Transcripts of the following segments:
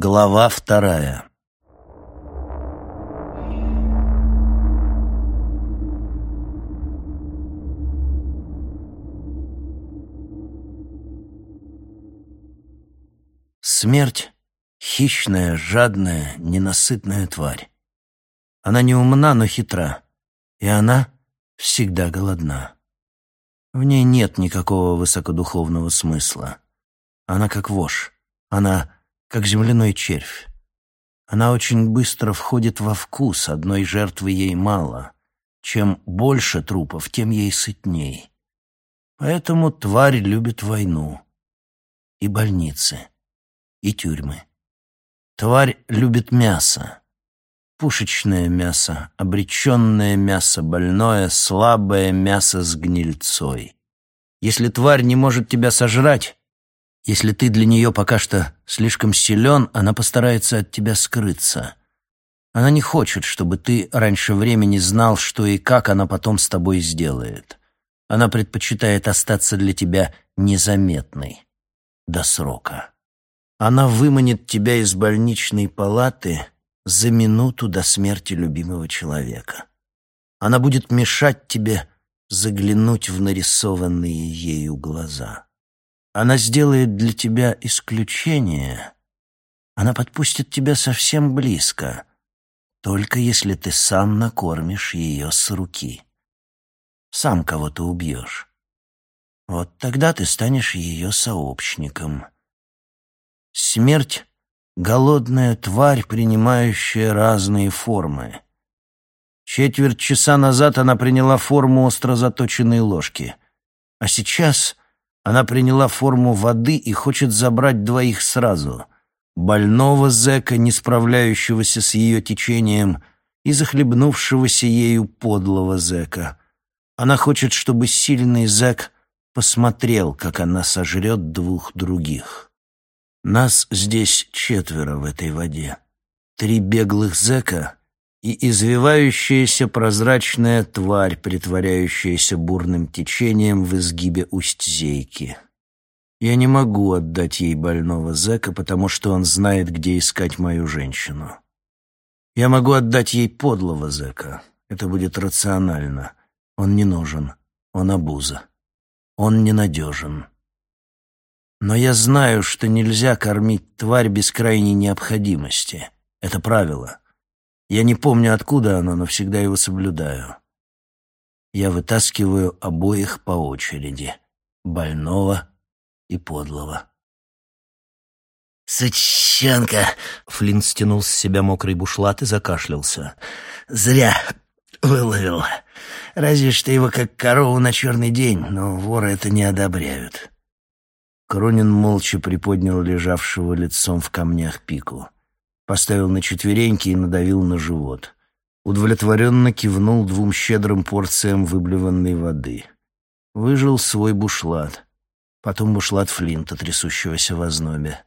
Глава вторая Смерть — хищная, жадная, ненасытная тварь. Она не умна, но хитра, и она всегда голодна. В ней нет никакого высокодуховного смысла. Она как вошь, она как земляной червь. Она очень быстро входит во вкус, одной жертвы ей мало. Чем больше трупов, тем ей сытней. Поэтому тварь любит войну и больницы и тюрьмы. Тварь любит мясо. Пушечное мясо, обреченное мясо, больное, слабое мясо с гнильцой. Если тварь не может тебя сожрать, если ты для нее пока что слишком силен, она постарается от тебя скрыться. Она не хочет, чтобы ты раньше времени знал, что и как она потом с тобой сделает. Она предпочитает остаться для тебя незаметной до срока. Она выманит тебя из больничной палаты за минуту до смерти любимого человека. Она будет мешать тебе заглянуть в нарисованные ею глаза. Она сделает для тебя исключение. Она подпустит тебя совсем близко, только если ты сам накормишь ее с руки. Сам кого-то убьешь. Вот тогда ты станешь ее сообщником — Смерть — голодная тварь, принимающая разные формы. Четверть часа назад она приняла форму остро заточенной ложки, а сейчас она приняла форму воды и хочет забрать двоих сразу — больного зэка, не справляющегося с ее течением, и захлебнувшегося ею подлого зэка. Она хочет, чтобы сильный зэк посмотрел, как она сожрет двух других. Нас здесь четверо в этой воде. Три беглых зэка и извивающаяся прозрачная тварь, притворяющаяся бурным течением в изгибе усть-зейки. Я не могу отдать ей больного зэка, потому что он знает, где искать мою женщину. Я могу отдать ей подлого зэка. Это будет рационально. Он не нужен. Он обуза. Он ненадежен. Но я знаю, что нельзя кормить тварь без крайней необходимости. Это правило. Я не помню, откуда оно, но всегда его соблюдаю. Я вытаскиваю обоих по очереди. Больного и подлого. «Сучонка!» — Флинт стянул с себя мокрый бушлат и закашлялся. «Зря выловил. Разве что его как корову на черный день, но воры это не одобряют». Кронин молча приподнял лежавшего лицом в камнях пику. Поставил на четвереньки и надавил на живот. Удовлетворенно кивнул двум щедрым порциям выблеванной воды. Выжил свой бушлат. Потом бушлат Флинта, трясущегося в ознобе.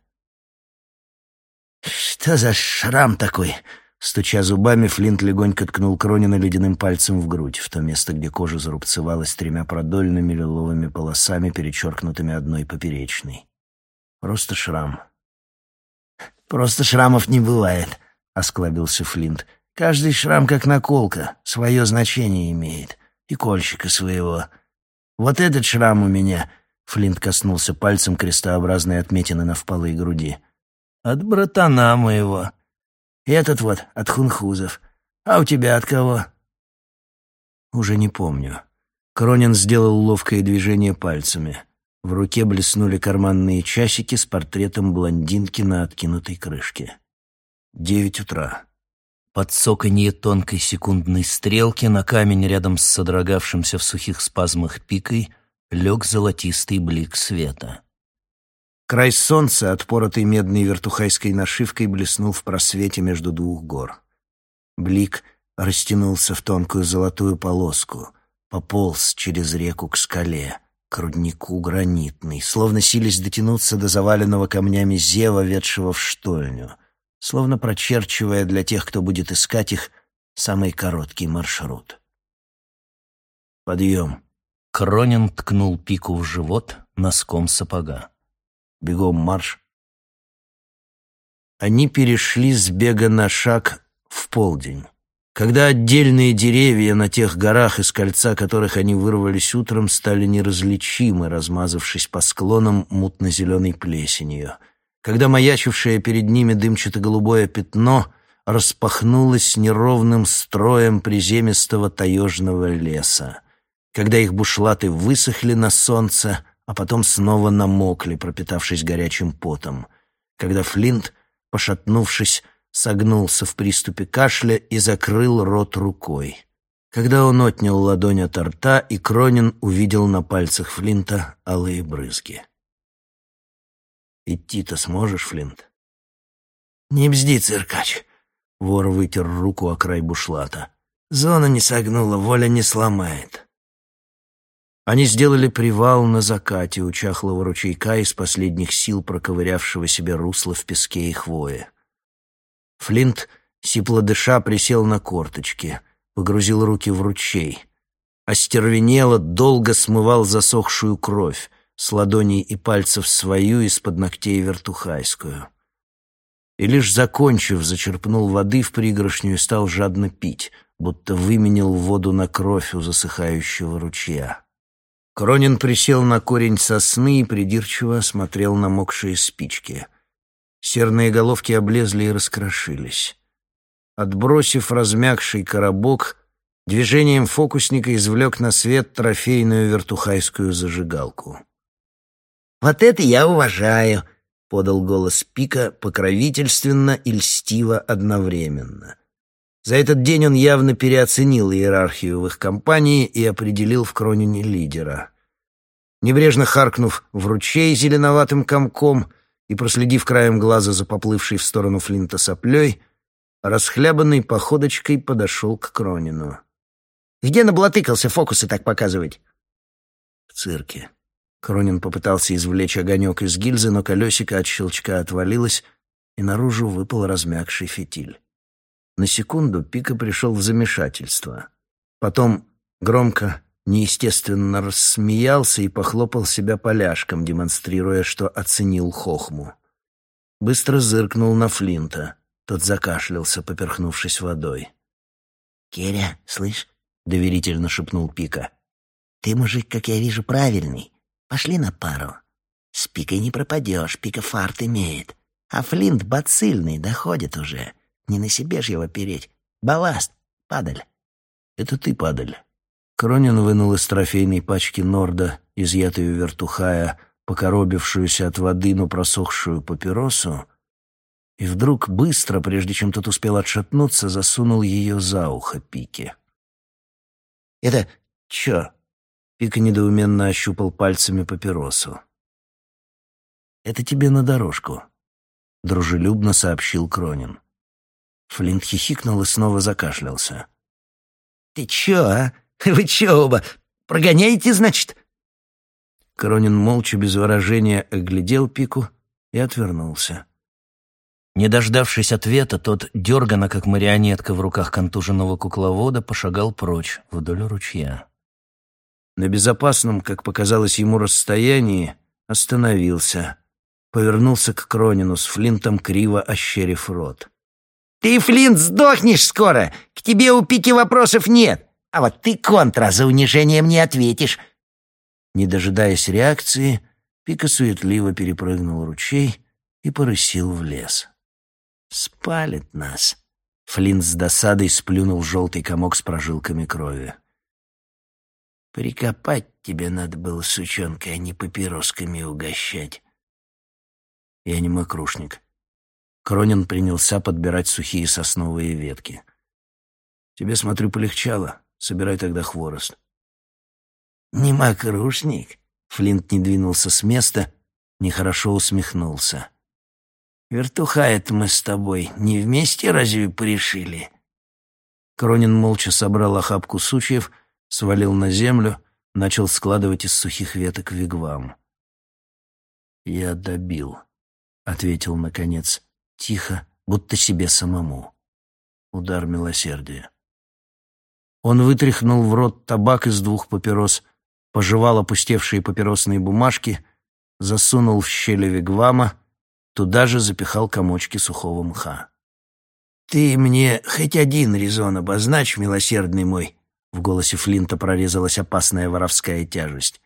«Что за шрам такой?» Стуча зубами, Флинт легонько ткнул Кронина ледяным пальцем в грудь, в то место, где кожа зарубцевалась тремя продольными лиловыми полосами, перечеркнутыми одной поперечной. Просто шрам. «Просто шрамов не бывает», — осклабился Флинт. «Каждый шрам, как наколка, свое значение имеет. И кольщика своего. Вот этот шрам у меня...» — Флинт коснулся пальцем крестообразной отметины на впалой груди. «От братана моего». Этот вот от хунхузов. А у тебя от кого?» «Уже не помню». Кронин сделал ловкое движение пальцами. В руке блеснули карманные часики с портретом блондинки на откинутой крышке. Девять утра. Под цоканье тонкой секундной стрелки на камень рядом с содрогавшимся в сухих спазмах пикой лег золотистый блик света. Край солнца, отпоротый медной вертухайской нашивкой, блеснул в просвете между двух гор. Блик растянулся в тонкую золотую полоску, пополз через реку к скале, к руднику гранитный, словно сились дотянуться до заваленного камнями зева, ведшего в штольню, словно прочерчивая для тех, кто будет искать их, самый короткий маршрут. «Подъем!» Кронин ткнул пику в живот носком сапога. Бегом марш. они перешли с бега на шаг в полдень. Когда отдельные деревья на тех горах, из кольца которых они вырвались утром, стали неразличимы, размазавшись по склонам мутно-зеленой плесенью. Когда маячившее перед ними дымчато-голубое пятно распахнулось неровным строем приземистого таежного леса. Когда их бушлаты высохли на солнце, а потом снова намокли, пропитавшись горячим потом. Когда Флинт, пошатнувшись, согнулся в приступе кашля и закрыл рот рукой. Когда он отнял ладонь от рта, и Кронин увидел на пальцах Флинта алые брызги. «Идти-то сможешь, Флинт?» «Не бзди, циркач!» Вор вытер руку о край бушлата. «Зона не согнула, воля не сломает». Они сделали привал на закате у чахлого ручейка из последних сил проковырявшего себе русло в песке и хвое. Флинт, сипло дыша, присел на корточки, погрузил руки в ручей. Остервенело, долго смывал засохшую кровь с ладоней и пальцев свою из-под ногтей вертухайскую. И лишь закончив, зачерпнул воды в пригоршню и стал жадно пить, будто выменил воду на кровь у засыхающего ручья. Кронин присел на корень сосны и придирчиво осмотрел намокшие спички — Серные головки облезли и раскрошились. Отбросив размягший коробок, движением фокусника извлек на свет трофейную вертухайскую зажигалку. «Вот это я уважаю!» — подал голос Пика покровительственно и льстиво одновременно. За этот день он явно переоценил иерархию в их компании и определил в Кронине лидера. Небрежно харкнув в ручей зеленоватым комком — и, проследив краем глаза за поплывшей в сторону Флинта соплей, расхлябанной походочкой подошел к Кронину. «Где наблатыкался фокусы так показывать?» «В цирке». Кронин попытался извлечь огонек из гильзы, но колесико от щелчка отвалилось, и наружу выпал размягший фитиль. На секунду Пика пришел в замешательство. Потом громко неестественно рассмеялся и похлопал себя поляшком, демонстрируя, что оценил хохму. Быстро зыркнул на Флинта. Тот закашлялся, поперхнувшись водой. «Керя, слышь?» — доверительно шепнул Пика. «Ты, мужик, как я вижу, правильный. Пошли на пару. С Пикой не пропадешь, Пика фарт имеет. А Флинт бацильный, доходит уже. Не на себе ж его переть. Балласт, падаль». «Это ты, падаль», Кронин вынул из трофейной пачки Норда, изъятую вертухая, покоробившуюся от воды, но просохшую папиросу, и вдруг быстро, прежде чем тот успел отшатнуться, засунул ее за ухо Пике. «Это чё?» Пика недоуменно ощупал пальцами папиросу. «Это тебе на дорожку», — дружелюбно сообщил Кронин. Флинт хихикнул и снова закашлялся. «Ты чё, а? Вы че оба, прогоняете, значит?» Кронин молча, без выражения, оглядел Пику и отвернулся. Не дождавшись ответа, тот, дергано, как марионетка в руках контуженного кукловода, пошагал прочь, вдоль ручья. На безопасном, как показалось ему, расстоянии остановился, повернулся к Кронину с Флинтом, криво ощерив рот. «Ты, Флинт, сдохнешь скоро! К тебе у Пики вопросов нет! А вот ты, контра, за унижение мне ответишь. Не дожидаясь реакции, Пика суетливо перепрыгнул ручей и порысил в лес. «Спалит нас!» Флинт с досадой сплюнул желтый комок с прожилками крови. «Прикопать тебе надо было, сучонка, а не папиросками угощать». «Я не мокрушник». Кронин принялся подбирать сухие сосновые ветки. «Тебе, смотрю, полегчало. Собирай тогда хворост. «Не мокрушник?» Флинт не двинулся с места, нехорошо усмехнулся. «Вертухает мы с тобой не вместе разве порешили?» Кронин молча собрал охапку сучьев, свалил на землю, начал складывать из сухих веток вигвам. «Я добил», — ответил, наконец, тихо, будто себе самому. Удар милосердия. Он вытряхнул в рот табак из двух папирос, пожевал опустевшие папиросные бумажки, засунул в щели вигвама туда же запихал комочки сухого мха. «Ты мне хоть один резон обозначь, милосердный мой!» В голосе Флинта прорезалась опасная воровская тяжесть.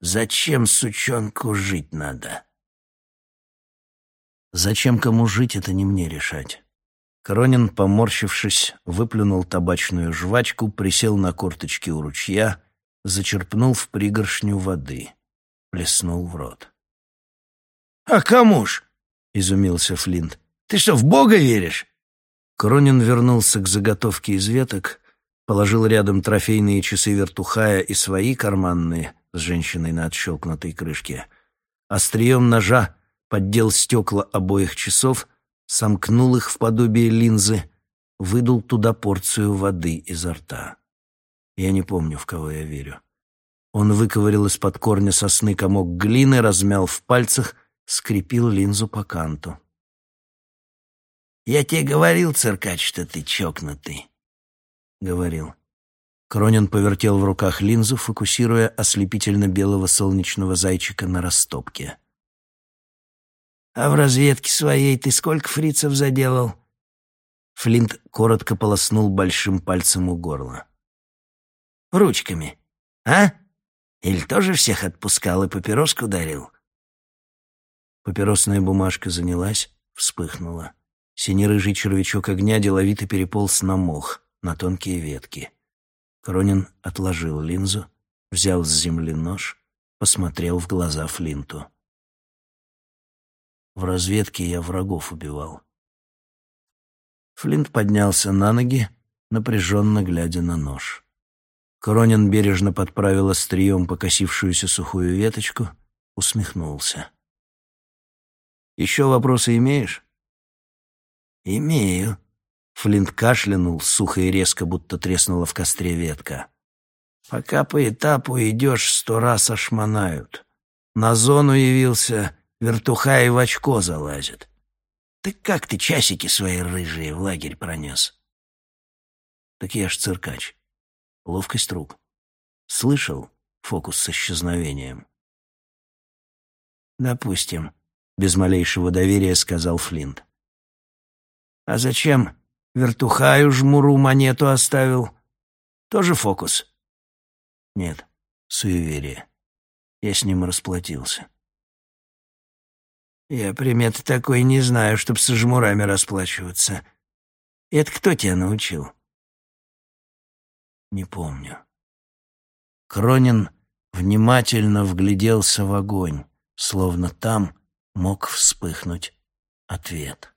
«Зачем, сучонку, жить надо?» «Зачем кому жить, это не мне решать». Коронин, поморщившись, выплюнул табачную жвачку, присел на корточки у ручья, зачерпнул в пригоршню воды, плеснул в рот. «А кому ж?» — изумился Флинт. «Ты что, в Бога веришь?» Коронин вернулся к заготовке из веток, положил рядом трофейные часы вертухая и свои карманные с женщиной на отщелкнутой крышке. Острием ножа поддел стекла обоих часов, сомкнул их в подобие линзы, выдул туда порцию воды изо рта. Я не помню, в кого я верю. Он выковырял из-под корня сосны комок глины, размял в пальцах, скрепил линзу по канту. «Я тебе говорил, циркач, что ты чокнутый», — говорил. Кронин повертел в руках линзу, фокусируя ослепительно-белого солнечного зайчика на растопке. «А в разведке своей ты сколько фрицев заделал?» Флинт коротко полоснул большим пальцем у горла. «Ручками, а? Или тоже всех отпускал и папироску дарил?» Папиросная бумажка занялась, вспыхнула. Синерыжий червячок огня деловито переполз на мох, на тонкие ветки. Кронин отложил линзу, взял с земли нож, посмотрел в глаза Флинту. В разведке я врагов убивал. Флинт поднялся на ноги, напряженно глядя на нож. Кронин бережно подправил острием покосившуюся сухую веточку, усмехнулся. «Еще вопросы имеешь?» «Имею». Флинт кашлянул, сухо и резко, будто треснула в костре ветка. «Пока по этапу идешь, сто раз ошмонают. На зону явился, вертуха в очко залазит. Ты как ты часики свои рыжие в лагерь пронес?» «Так я ж циркач. Ловкость рук. Слышал фокус с исчезновением?» «Допустим», — без малейшего доверия сказал Флинт. А зачем вертухаю жмуру монету оставил? Тоже фокус? Нет, суеверие. Я с ним расплатился. Я приметы такой не знаю, чтоб со жмурами расплачиваться. Это кто тебя научил? Не помню. Кронин внимательно вгляделся в огонь, словно там мог вспыхнуть ответ.